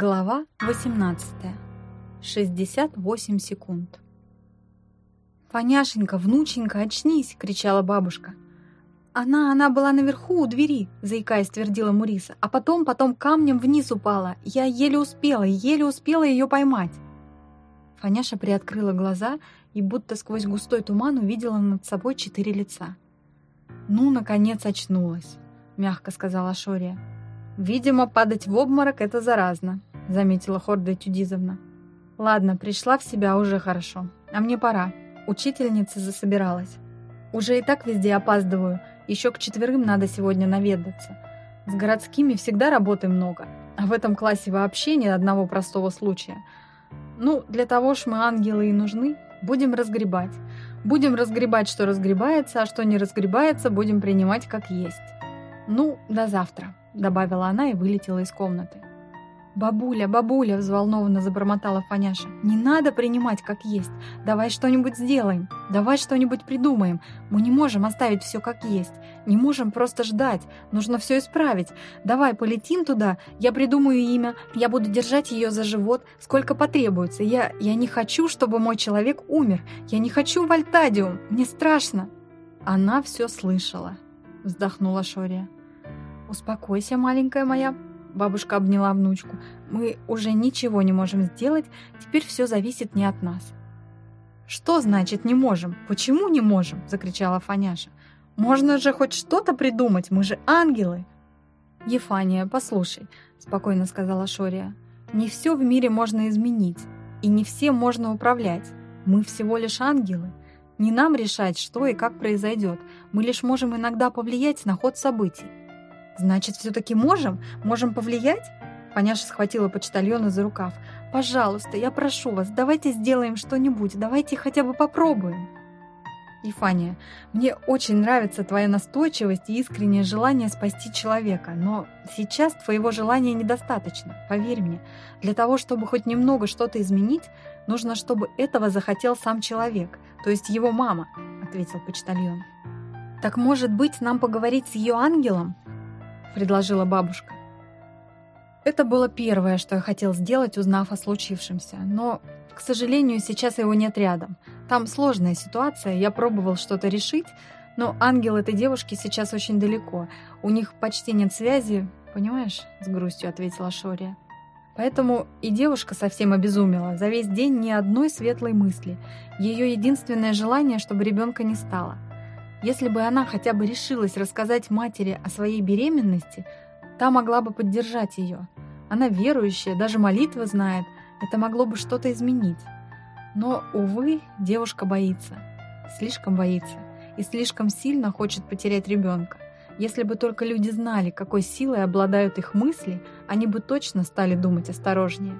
Глава 18. 68 секунд. «Фаняшенька, внученька, очнись!» — кричала бабушка. «Она, она была наверху у двери», — заикаясь, твердила Муриса, «а потом, потом камнем вниз упала. Я еле успела, еле успела ее поймать». Фаняша приоткрыла глаза и будто сквозь густой туман увидела над собой четыре лица. «Ну, наконец очнулась», — мягко сказала Шория. «Видимо, падать в обморок — это заразно», — заметила Хорда Тюдизовна. «Ладно, пришла в себя уже хорошо. А мне пора. Учительница засобиралась. Уже и так везде опаздываю. Еще к четверым надо сегодня наведаться. С городскими всегда работы много, а в этом классе вообще ни одного простого случая. Ну, для того ж мы ангелы и нужны. Будем разгребать. Будем разгребать, что разгребается, а что не разгребается, будем принимать как есть. Ну, до завтра» добавила она и вылетела из комнаты. «Бабуля, бабуля!» – взволнованно забормотала Фаняша. «Не надо принимать как есть. Давай что-нибудь сделаем. Давай что-нибудь придумаем. Мы не можем оставить все как есть. Не можем просто ждать. Нужно все исправить. Давай полетим туда. Я придумаю имя. Я буду держать ее за живот, сколько потребуется. Я, я не хочу, чтобы мой человек умер. Я не хочу в Альтадиум. Мне страшно». Она все слышала, вздохнула Шория. «Успокойся, маленькая моя», — бабушка обняла внучку. «Мы уже ничего не можем сделать, теперь все зависит не от нас». «Что значит не можем? Почему не можем?» — закричала Фаняша. «Можно же хоть что-то придумать, мы же ангелы!» «Ефания, послушай», — спокойно сказала Шория. «Не все в мире можно изменить, и не всем можно управлять. Мы всего лишь ангелы. Не нам решать, что и как произойдет. Мы лишь можем иногда повлиять на ход событий. «Значит, все-таки можем? Можем повлиять?» Фаняша схватила почтальона за рукав. «Пожалуйста, я прошу вас, давайте сделаем что-нибудь, давайте хотя бы попробуем». «Ефания, мне очень нравится твоя настойчивость и искреннее желание спасти человека, но сейчас твоего желания недостаточно, поверь мне. Для того, чтобы хоть немного что-то изменить, нужно, чтобы этого захотел сам человек, то есть его мама», — ответил почтальон. «Так, может быть, нам поговорить с ее ангелом?» — предложила бабушка. Это было первое, что я хотел сделать, узнав о случившемся. Но, к сожалению, сейчас его нет рядом. Там сложная ситуация, я пробовал что-то решить, но ангел этой девушки сейчас очень далеко. У них почти нет связи, понимаешь?» — с грустью ответила Шория. Поэтому и девушка совсем обезумела. За весь день ни одной светлой мысли. Ее единственное желание, чтобы ребенка не стало — если бы она хотя бы решилась рассказать матери о своей беременности, та могла бы поддержать ее. Она верующая, даже молитвы знает, это могло бы что-то изменить. Но, увы, девушка боится, слишком боится и слишком сильно хочет потерять ребенка. Если бы только люди знали, какой силой обладают их мысли, они бы точно стали думать осторожнее.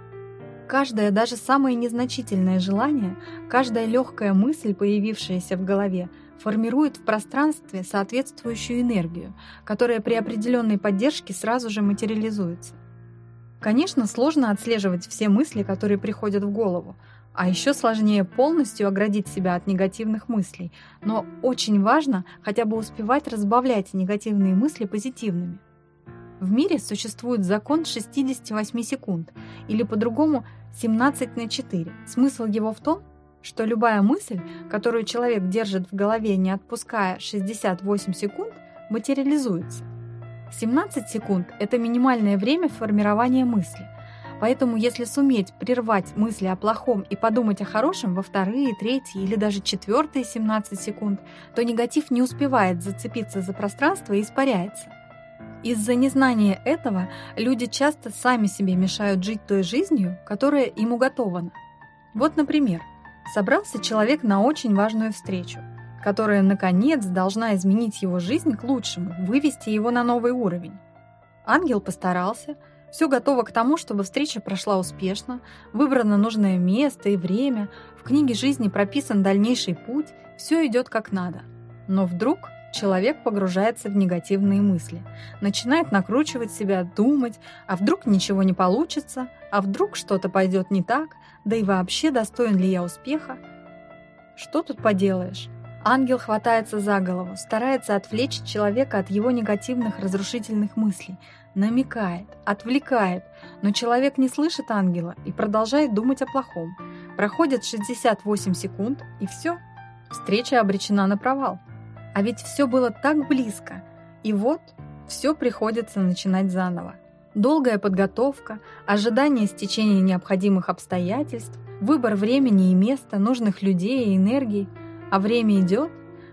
Каждое, даже самое незначительное желание, каждая легкая мысль, появившаяся в голове, формирует в пространстве соответствующую энергию, которая при определенной поддержке сразу же материализуется. Конечно, сложно отслеживать все мысли, которые приходят в голову, а еще сложнее полностью оградить себя от негативных мыслей, но очень важно хотя бы успевать разбавлять негативные мысли позитивными. В мире существует закон 68 секунд, или по-другому 17 на 4. Смысл его в том, что любая мысль, которую человек держит в голове, не отпуская 68 секунд, материализуется. 17 секунд – это минимальное время формирования мысли. Поэтому если суметь прервать мысли о плохом и подумать о хорошем во вторые, третьи или даже четвертые 17 секунд, то негатив не успевает зацепиться за пространство и испаряется. Из-за незнания этого люди часто сами себе мешают жить той жизнью, которая им уготована. Вот, например, собрался человек на очень важную встречу, которая, наконец, должна изменить его жизнь к лучшему, вывести его на новый уровень. Ангел постарался, все готово к тому, чтобы встреча прошла успешно, выбрано нужное место и время, в книге жизни прописан дальнейший путь, все идет как надо. Но вдруг человек погружается в негативные мысли, начинает накручивать себя, думать, а вдруг ничего не получится, а вдруг что-то пойдет не так, да и вообще достоин ли я успеха? Что тут поделаешь? Ангел хватается за голову, старается отвлечь человека от его негативных разрушительных мыслей, намекает, отвлекает, но человек не слышит ангела и продолжает думать о плохом. Проходит 68 секунд, и все. Встреча обречена на провал. А ведь все было так близко. И вот все приходится начинать заново. Долгая подготовка, ожидание стечения необходимых обстоятельств, выбор времени и места, нужных людей и энергии. А время идет,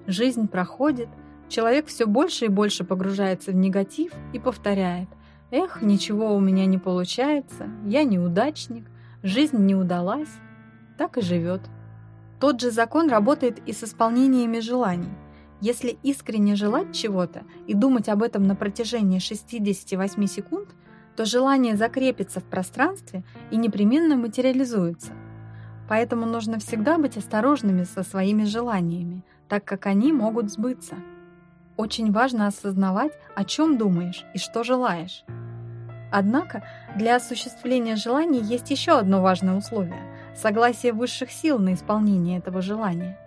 жизнь проходит, человек все больше и больше погружается в негатив и повторяет «Эх, ничего у меня не получается, я неудачник, жизнь не удалась». Так и живет. Тот же закон работает и с исполнениями желаний. Если искренне желать чего-то и думать об этом на протяжении 68 секунд, то желание закрепится в пространстве и непременно материализуется. Поэтому нужно всегда быть осторожными со своими желаниями, так как они могут сбыться. Очень важно осознавать, о чем думаешь и что желаешь. Однако для осуществления желаний есть еще одно важное условие – согласие высших сил на исполнение этого желания.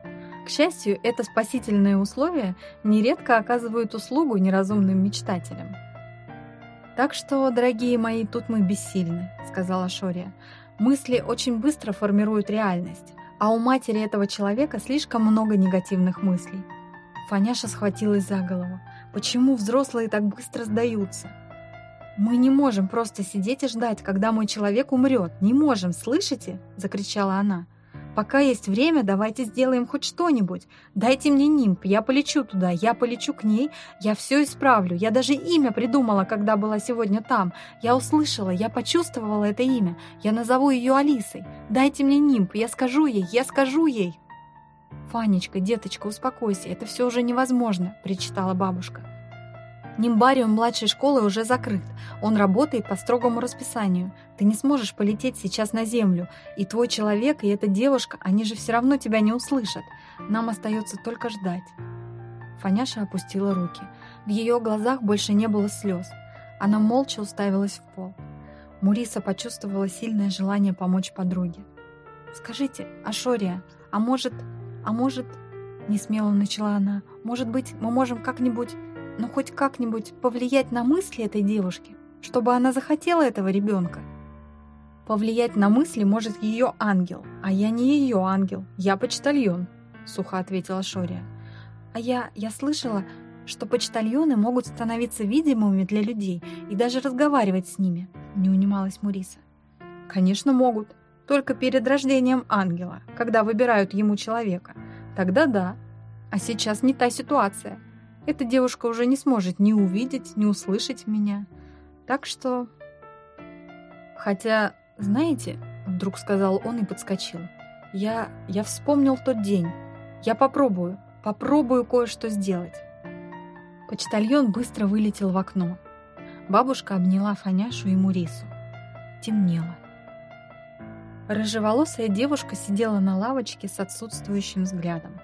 К счастью, это спасительное условие нередко оказывает услугу неразумным мечтателям. «Так что, дорогие мои, тут мы бессильны», — сказала Шория. «Мысли очень быстро формируют реальность, а у матери этого человека слишком много негативных мыслей». Фаняша схватилась за голову. «Почему взрослые так быстро сдаются?» «Мы не можем просто сидеть и ждать, когда мой человек умрет. Не можем, слышите?» — закричала она. Пока есть время, давайте сделаем хоть что-нибудь. Дайте мне нимб, я полечу туда, я полечу к ней, я все исправлю. Я даже имя придумала, когда была сегодня там. Я услышала, я почувствовала это имя. Я назову ее Алисой. Дайте мне нимб, я скажу ей, я скажу ей. «Фанечка, деточка, успокойся, это все уже невозможно», — причитала бабушка. Нимбариум младшей школы уже закрыт. Он работает по строгому расписанию. Ты не сможешь полететь сейчас на землю. И твой человек, и эта девушка, они же все равно тебя не услышат. Нам остается только ждать. Фаняша опустила руки. В ее глазах больше не было слез. Она молча уставилась в пол. Муриса почувствовала сильное желание помочь подруге. «Скажите, Ашория, а может... а может...» Несмело начала она. «Может быть, мы можем как-нибудь но хоть как-нибудь повлиять на мысли этой девушки, чтобы она захотела этого ребенка. Повлиять на мысли может ее ангел, а я не ее ангел, я почтальон, сухо ответила Шория. А я, я слышала, что почтальоны могут становиться видимыми для людей и даже разговаривать с ними, не унималась Муриса. Конечно, могут, только перед рождением ангела, когда выбирают ему человека. Тогда да. А сейчас не та ситуация эта девушка уже не сможет ни увидеть, ни услышать меня. Так что... Хотя, знаете, вдруг сказал он и подскочил. Я... я вспомнил тот день. Я попробую, попробую кое-что сделать. Почтальон быстро вылетел в окно. Бабушка обняла Фаняшу и Мурису. Темнело. Рыжеволосая девушка сидела на лавочке с отсутствующим взглядом.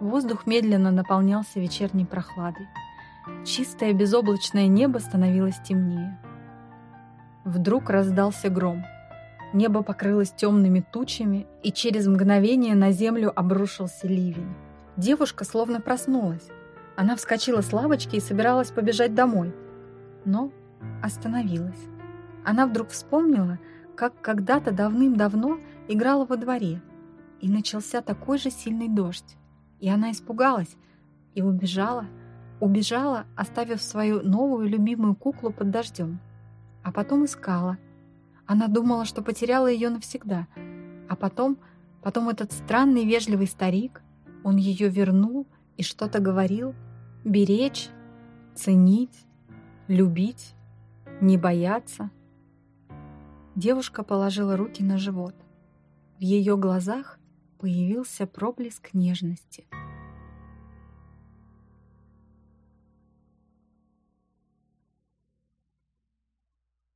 Воздух медленно наполнялся вечерней прохладой. Чистое безоблачное небо становилось темнее. Вдруг раздался гром. Небо покрылось темными тучами, и через мгновение на землю обрушился ливень. Девушка словно проснулась. Она вскочила с лавочки и собиралась побежать домой. Но остановилась. Она вдруг вспомнила, как когда-то давным-давно играла во дворе, и начался такой же сильный дождь. И она испугалась и убежала, убежала, оставив свою новую любимую куклу под дождем. А потом искала. Она думала, что потеряла ее навсегда. А потом, потом этот странный вежливый старик, он ее вернул и что-то говорил. Беречь, ценить, любить, не бояться. Девушка положила руки на живот. В ее глазах появился проблеск нежности –